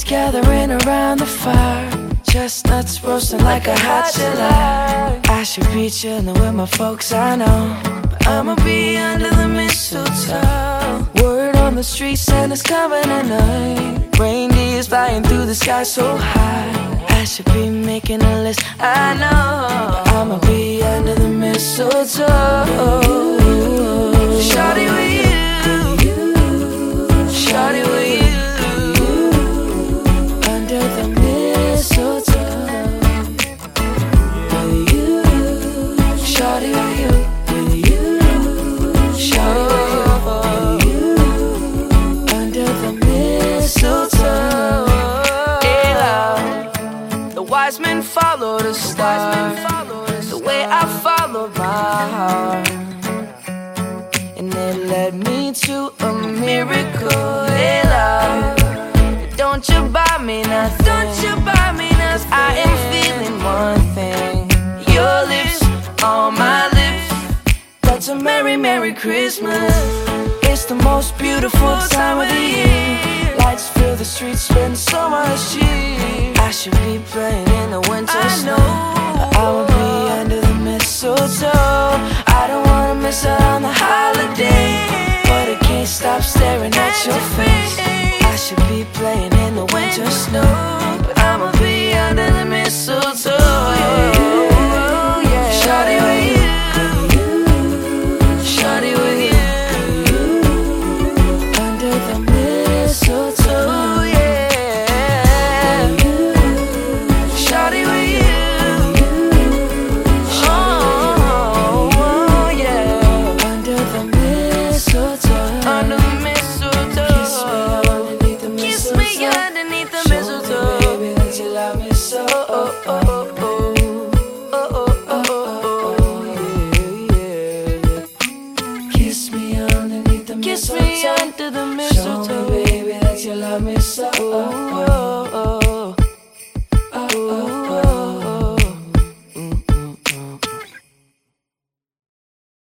Everyone's gathering around the fire. Chestnuts roasting like a hot July. I should be chilling with my folks, I know. But I'ma be under the mistletoe. Word on the street, Santa's coming tonight. Reindeer's flying through the sky so high. I should be making a list, I know. Wise men follow the star. The way I followed my heart. And it led me to a miracle. Hey, love. Don't you buy me nothing. Don't you buy me nothing. I am feeling one thing. Your lips on my lips. That's a merry, merry Christmas. It's the most beautiful time of the year. Lights fill the streets, spend so much cheer. I should be playing in the winter snow. But I will be under the mistletoe. I don't wanna miss out on the holiday. But I can't stop staring at your face. I should be playing in the winter snow. But I'ma be under the mistletoe. slow